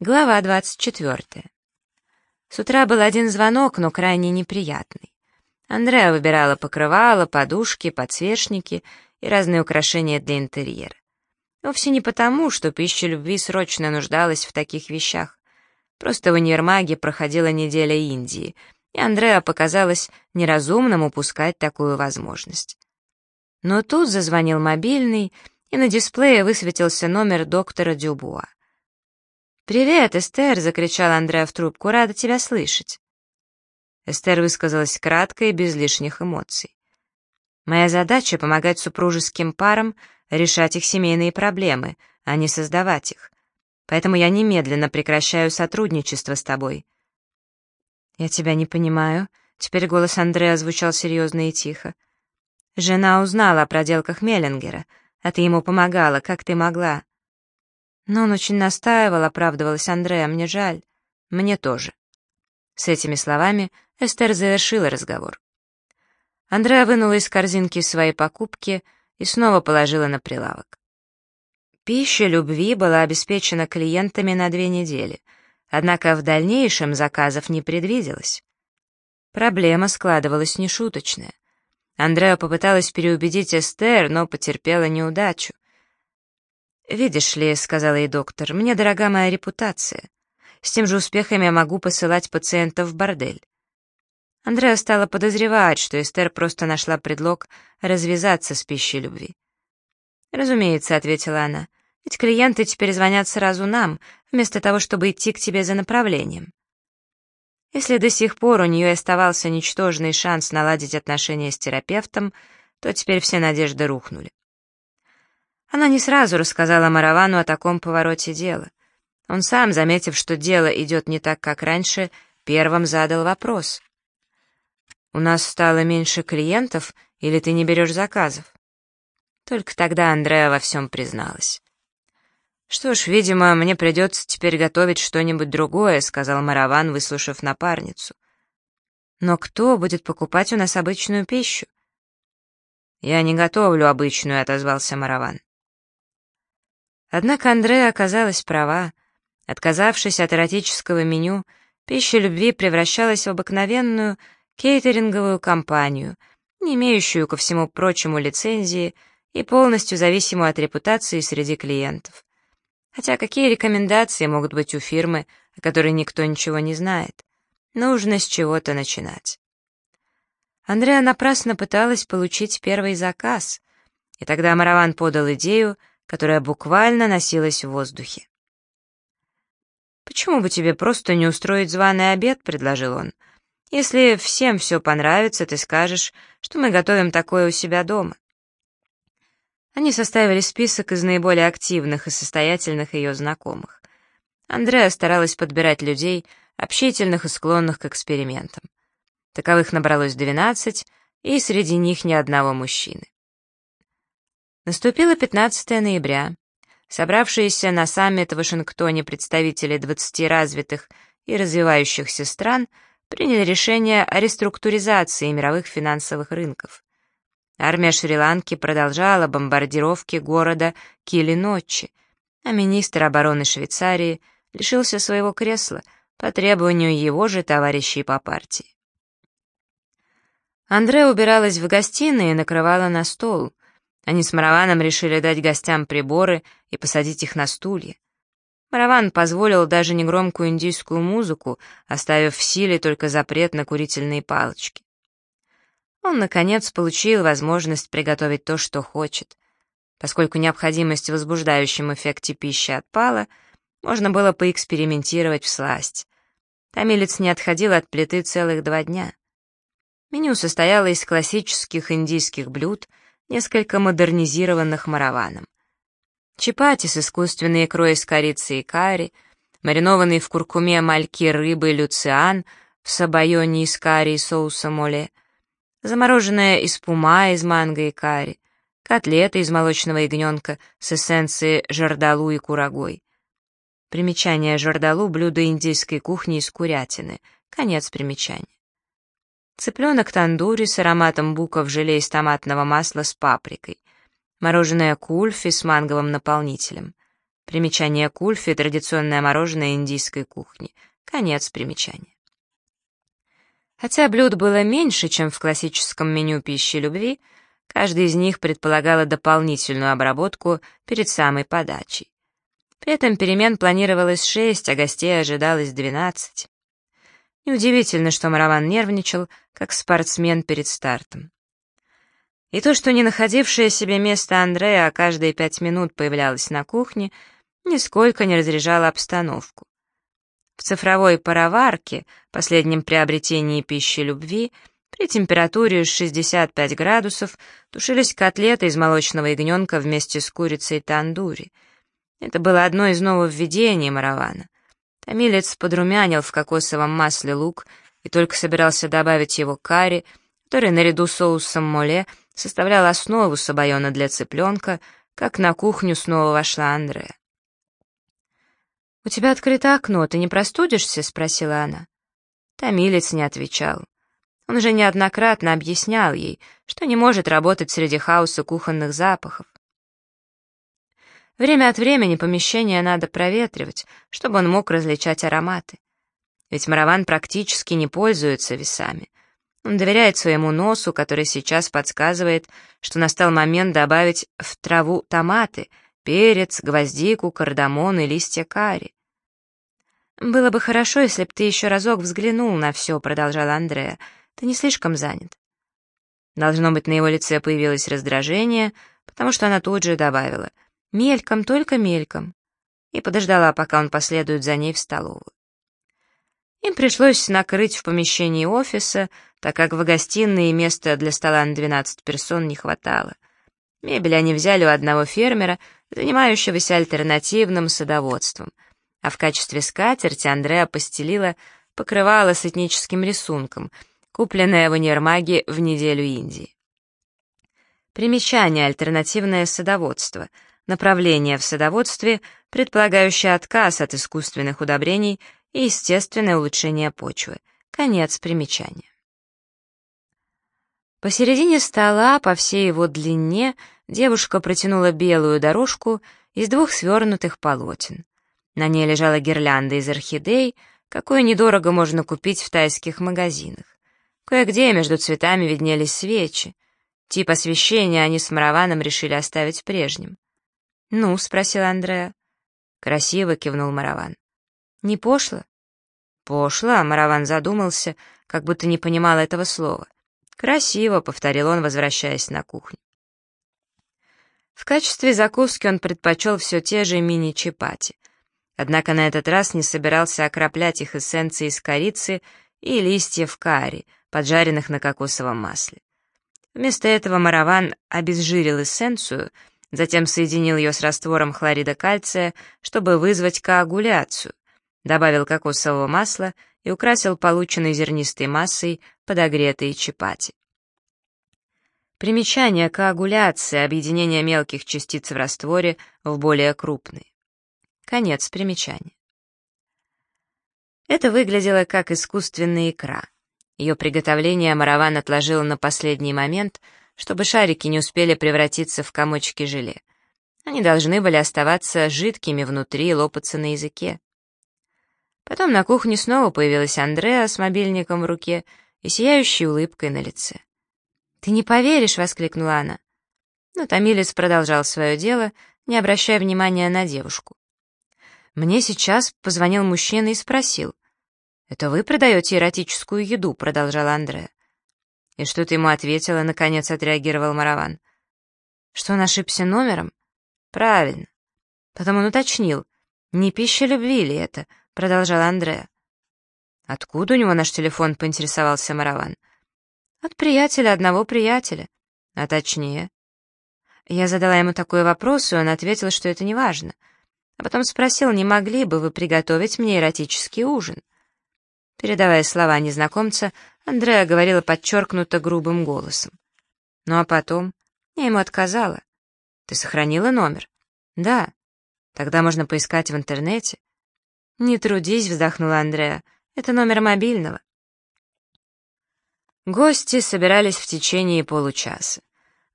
Глава 24. С утра был один звонок, но крайне неприятный. Андреа выбирала покрывало, подушки, подсвечники и разные украшения для интерьера. Вовсе не потому, что пища любви срочно нуждалась в таких вещах. Просто в универмаге проходила неделя Индии, и Андреа показалось неразумным упускать такую возможность. Но тут зазвонил мобильный, и на дисплее высветился номер доктора Дюбуа. «Привет, Эстер!» — закричал Андреа в трубку. «Рада тебя слышать!» Эстер высказалась кратко и без лишних эмоций. «Моя задача — помогать супружеским парам решать их семейные проблемы, а не создавать их. Поэтому я немедленно прекращаю сотрудничество с тобой». «Я тебя не понимаю». Теперь голос Андреа звучал серьезно и тихо. «Жена узнала о проделках Меллингера, а ты ему помогала, как ты могла. Но он очень настаивал, оправдывалась Андреа, мне жаль. Мне тоже. С этими словами Эстер завершила разговор. Андреа вынула из корзинки свои покупки и снова положила на прилавок. Пища любви была обеспечена клиентами на две недели, однако в дальнейшем заказов не предвиделось. Проблема складывалась нешуточная. Андреа попыталась переубедить Эстер, но потерпела неудачу. «Видишь ли», — сказала ей доктор, — «мне дорога моя репутация. С тем же успехом я могу посылать пациентов в бордель». Андреа стала подозревать, что Эстер просто нашла предлог развязаться с пищей любви. «Разумеется», — ответила она, — «ведь клиенты теперь звонят сразу нам, вместо того, чтобы идти к тебе за направлением». Если до сих пор у нее оставался ничтожный шанс наладить отношения с терапевтом, то теперь все надежды рухнули. Она не сразу рассказала Маравану о таком повороте дела. Он сам, заметив, что дело идет не так, как раньше, первым задал вопрос. «У нас стало меньше клиентов, или ты не берешь заказов?» Только тогда Андреа во всем призналась. «Что ж, видимо, мне придется теперь готовить что-нибудь другое», — сказал Мараван, выслушав напарницу. «Но кто будет покупать у нас обычную пищу?» «Я не готовлю обычную», — отозвался Мараван. Однако Андреа оказалась права. Отказавшись от эротического меню, пища любви превращалась в обыкновенную кейтеринговую компанию, не имеющую, ко всему прочему, лицензии и полностью зависимую от репутации среди клиентов. Хотя какие рекомендации могут быть у фирмы, о которой никто ничего не знает? Нужно с чего-то начинать. Андреа напрасно пыталась получить первый заказ, и тогда Мараван подал идею которая буквально носилась в воздухе. «Почему бы тебе просто не устроить званый обед?» — предложил он. «Если всем все понравится, ты скажешь, что мы готовим такое у себя дома». Они составили список из наиболее активных и состоятельных ее знакомых. Андреа старалась подбирать людей, общительных и склонных к экспериментам. Таковых набралось двенадцать, и среди них ни одного мужчины. Наступило 15 ноября. Собравшиеся на саммит в Вашингтоне представители 20 развитых и развивающихся стран приняли решение о реструктуризации мировых финансовых рынков. Армия Шри-Ланки продолжала бомбардировки города Килиночи, а министр обороны Швейцарии лишился своего кресла по требованию его же товарищей по партии. Андре убиралась в гостиной и накрывала на стол. Они с Мараваном решили дать гостям приборы и посадить их на стулья. Мараван позволил даже негромкую индийскую музыку, оставив в силе только запрет на курительные палочки. Он, наконец, получил возможность приготовить то, что хочет. Поскольку необходимость в возбуждающем эффекте пищи отпала, можно было поэкспериментировать в сласть. Томилец не отходил от плиты целых два дня. Меню состояло из классических индийских блюд — несколько модернизированных мараваном. Чапати с искусственной икрой из корицы и карри, маринованный в куркуме мальки рыбы люциан в сабайоне из карри и соуса моле, замороженная испума из манго и карри, котлеты из молочного ягненка с эссенцией жардалу и курагой. Примечание жардалу — блюдо индийской кухни из курятины. Конец примечания. Цыпленок тандури с ароматом буков желе из томатного масла с паприкой. Мороженое кульфи с манговым наполнителем. Примечание кульфи — традиционное мороженое индийской кухни. Конец примечания. Хотя блюд было меньше, чем в классическом меню пищи любви, каждый из них предполагала дополнительную обработку перед самой подачей. При этом перемен планировалось шесть, а гостей ожидалось двенадцать. Неудивительно, что Мараван нервничал, как спортсмен перед стартом. И то, что не находившее себе место Андрея каждые пять минут появлялась на кухне, нисколько не разряжало обстановку. В цифровой пароварке, последнем приобретении пищи любви, при температуре 65 градусов тушились котлеты из молочного ягненка вместе с курицей тандури. Это было одно из нововведений Маравана. Томилец подрумянил в кокосовом масле лук и только собирался добавить его карри, который наряду с соусом моле составлял основу сабайона для цыпленка, как на кухню снова вошла Андрея. «У тебя открыто окно, ты не простудишься?» — спросила она. Томилец не отвечал. Он уже неоднократно объяснял ей, что не может работать среди хаоса кухонных запахов. Время от времени помещение надо проветривать, чтобы он мог различать ароматы. Ведь Мараван практически не пользуется весами. Он доверяет своему носу, который сейчас подсказывает, что настал момент добавить в траву томаты — перец, гвоздику, кардамон и листья карри. «Было бы хорошо, если б ты еще разок взглянул на все», — продолжала Андрея. «Ты не слишком занят». Должно быть, на его лице появилось раздражение, потому что она тут же добавила «Мельком, только мельком» и подождала, пока он последует за ней в столовую. Им пришлось накрыть в помещении офиса, так как в гостиной места для стола на 12 персон не хватало. Мебель они взяли у одного фермера, занимающегося альтернативным садоводством, а в качестве скатерти Андреа постелила покрывало с этническим рисунком, купленное в универмаге в неделю Индии. Примечание «Альтернативное садоводство» — направление в садоводстве, предполагающее отказ от искусственных удобрений и естественное улучшение почвы. Конец примечания. Посередине стола, по всей его длине, девушка протянула белую дорожку из двух свернутых полотен. На ней лежала гирлянда из орхидей, какую недорого можно купить в тайских магазинах. Кое-где между цветами виднелись свечи. Тип освещения они с Мараваном решили оставить прежним. «Ну?» — спросил Андреа. «Красиво», — кивнул Мараван. «Не пошло?» «Пошло», — Мараван задумался, как будто не понимал этого слова. «Красиво», — повторил он, возвращаясь на кухню. В качестве закуски он предпочел все те же мини-чапати. Однако на этот раз не собирался окроплять их эссенцией из корицы и листьев карри, поджаренных на кокосовом масле. Вместо этого Мараван обезжирил эссенцию, затем соединил ее с раствором хлорида кальция, чтобы вызвать коагуляцию, добавил кокосового масла и украсил полученной зернистой массой подогретые чапати. Примечание коагуляция, объединение мелких частиц в растворе в более крупные. Конец примечания. Это выглядело как искусственная икра. Ее приготовление Мараван отложил на последний момент, чтобы шарики не успели превратиться в комочки желе. Они должны были оставаться жидкими внутри и лопаться на языке. Потом на кухне снова появилась Андреа с мобильником в руке и сияющей улыбкой на лице. «Ты не поверишь!» — воскликнула она. Но Томилец продолжал свое дело, не обращая внимания на девушку. «Мне сейчас позвонил мужчина и спросил. «Это вы продаете эротическую еду?» — продолжала Андреа. «И что ты ему ответила?» — наконец отреагировал Мараван. «Что он ошибся номером?» «Правильно». Потом он уточнил, не пища любви ли это, продолжал Андреа. «Откуда у него наш телефон?» — поинтересовался Мараван. «От приятеля, одного приятеля. А точнее?» Я задала ему такой вопрос, и он ответил, что это не важно. А потом спросил, не могли бы вы приготовить мне эротический ужин. Передавая слова незнакомца, Андреа говорила подчеркнуто грубым голосом. Ну а потом я ему отказала. «Ты сохранила номер?» «Да». «Тогда можно поискать в интернете». «Не трудись», — вздохнула Андреа. «Это номер мобильного». Гости собирались в течение получаса.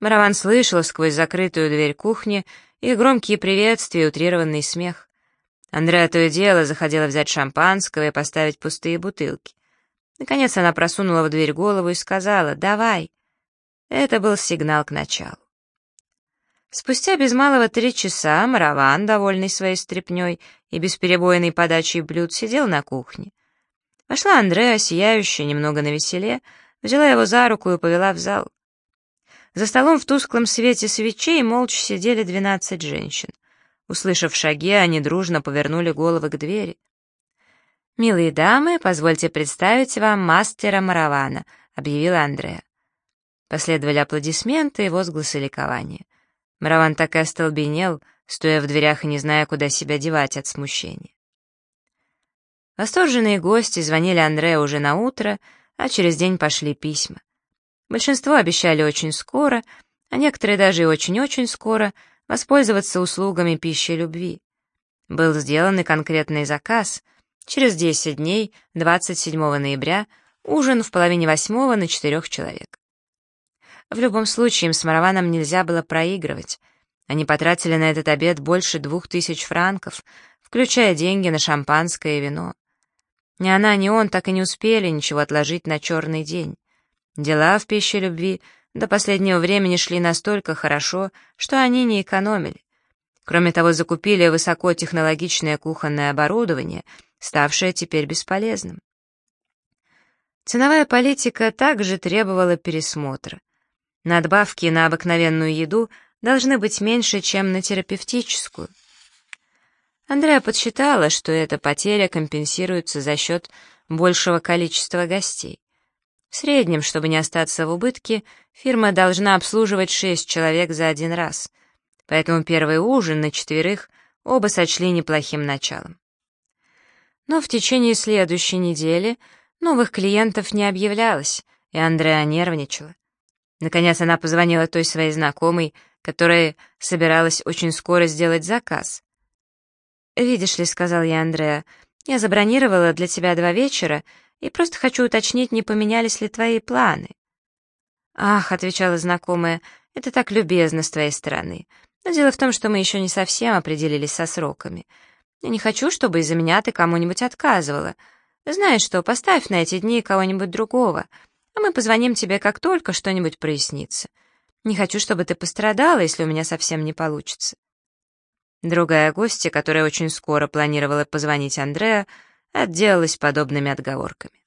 Мараван слышал сквозь закрытую дверь кухни их громкие приветствия и утрированный смех. Андреа то и дело заходила взять шампанского и поставить пустые бутылки. Наконец она просунула в дверь голову и сказала «Давай». Это был сигнал к началу. Спустя без малого три часа Мараван, довольный своей стряпнёй и бесперебойной подачей блюд, сидел на кухне. Вошла Андреа, сияющая, немного навеселе, взяла его за руку и повела в зал. За столом в тусклом свете свечей молча сидели двенадцать женщин. Услышав шаги, они дружно повернули головы к двери. «Милые дамы, позвольте представить вам мастера Маравана», — объявила Андреа. Последовали аплодисменты и возгласы ликования. Мараван так и остолбенел, стоя в дверях и не зная, куда себя девать от смущения. Восторженные гости звонили Андре уже на утро, а через день пошли письма. Большинство обещали очень скоро, а некоторые даже и очень-очень скоро воспользоваться услугами пищи любви. Был сделан и конкретный заказ. Через 10 дней, 27 ноября, ужин в половине восьмого на четырех человек. В любом случае им с Мараваном нельзя было проигрывать. Они потратили на этот обед больше двух тысяч франков, включая деньги на шампанское и вино. Ни она, ни он так и не успели ничего отложить на черный день. Дела в пище любви до последнего времени шли настолько хорошо, что они не экономили. Кроме того, закупили высокотехнологичное кухонное оборудование, ставшее теперь бесполезным. Ценовая политика также требовала пересмотра. Надбавки на обыкновенную еду должны быть меньше, чем на терапевтическую. Андреа подсчитала, что эта потеря компенсируется за счет большего количества гостей. В среднем, чтобы не остаться в убытке, фирма должна обслуживать шесть человек за один раз, поэтому первый ужин на четверых оба сочли неплохим началом. Но в течение следующей недели новых клиентов не объявлялось, и Андреа нервничала. Наконец она позвонила той своей знакомой, которая собиралась очень скоро сделать заказ. «Видишь ли», — сказал я Андреа, — «я забронировала для тебя два вечера и просто хочу уточнить, не поменялись ли твои планы». «Ах», — отвечала знакомая, — «это так любезно с твоей стороны. Но дело в том, что мы еще не совсем определились со сроками. Я не хочу, чтобы из-за меня ты кому-нибудь отказывала. Знаешь что, поставь на эти дни кого-нибудь другого а мы позвоним тебе, как только что-нибудь прояснится. Не хочу, чтобы ты пострадала, если у меня совсем не получится». Другая гостья, которая очень скоро планировала позвонить Андреа, отделалась подобными отговорками.